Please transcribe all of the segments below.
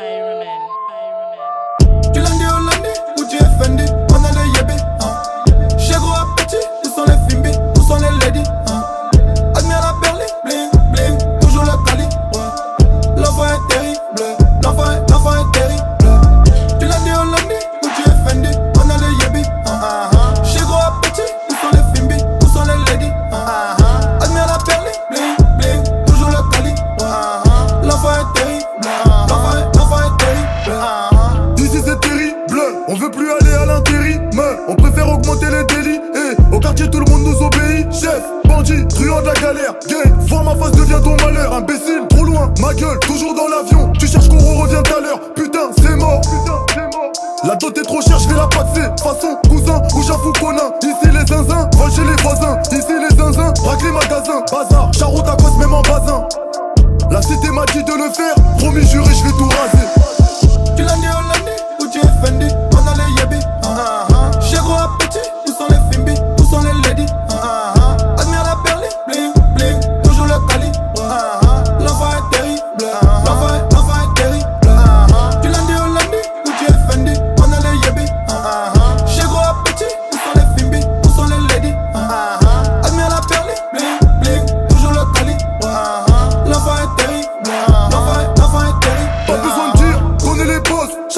I remember. On préfère augmenter les délits. Et au quartier tout le monde nous obéit. Chef, bandit, truand de la galère. Gay, voir ma face devient ton malheur. Imbécile, trop loin, ma gueule, toujours dans l'avion. Tu cherches qu'on revient tout à l'heure. Putain, c'est mort. La dot est trop chère, je vais la passer. Façon cousin ou j'avoue conin Ici les zinzins, chez les voisins. Ici les zinzins, braque les magasins. Bazar, charroute à cause même en basin La cité m'a dit de le faire. Promis juré, je vais tout raser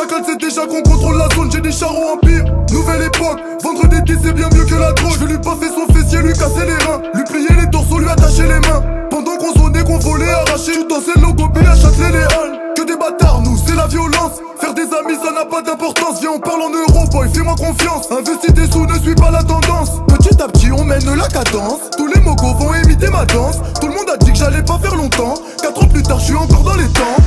Chacun sait déjà qu'on contrôle la zone. J'ai des charros empire, nouvelle époque. Vendre des c'est bien mieux que la drogue. Je vais lui baffer son fessier, lui casser les reins. Lui plier les torsos, lui attacher les mains. Pendant qu'on sonnait, qu'on volait, arraché. Tu dansais le logo, à Châtelet les halles. Que des bâtards, nous, c'est la violence. Faire des amis, ça n'a pas d'importance. Viens, on parle en euros, boy, fais-moi confiance. Investis des sous, ne suis pas la tendance. Petit à petit, on mène la cadence. Tous les mogos vont imiter ma danse. Tout le monde a dit que j'allais pas faire longtemps. Quatre ans plus tard, je suis encore dans les temps.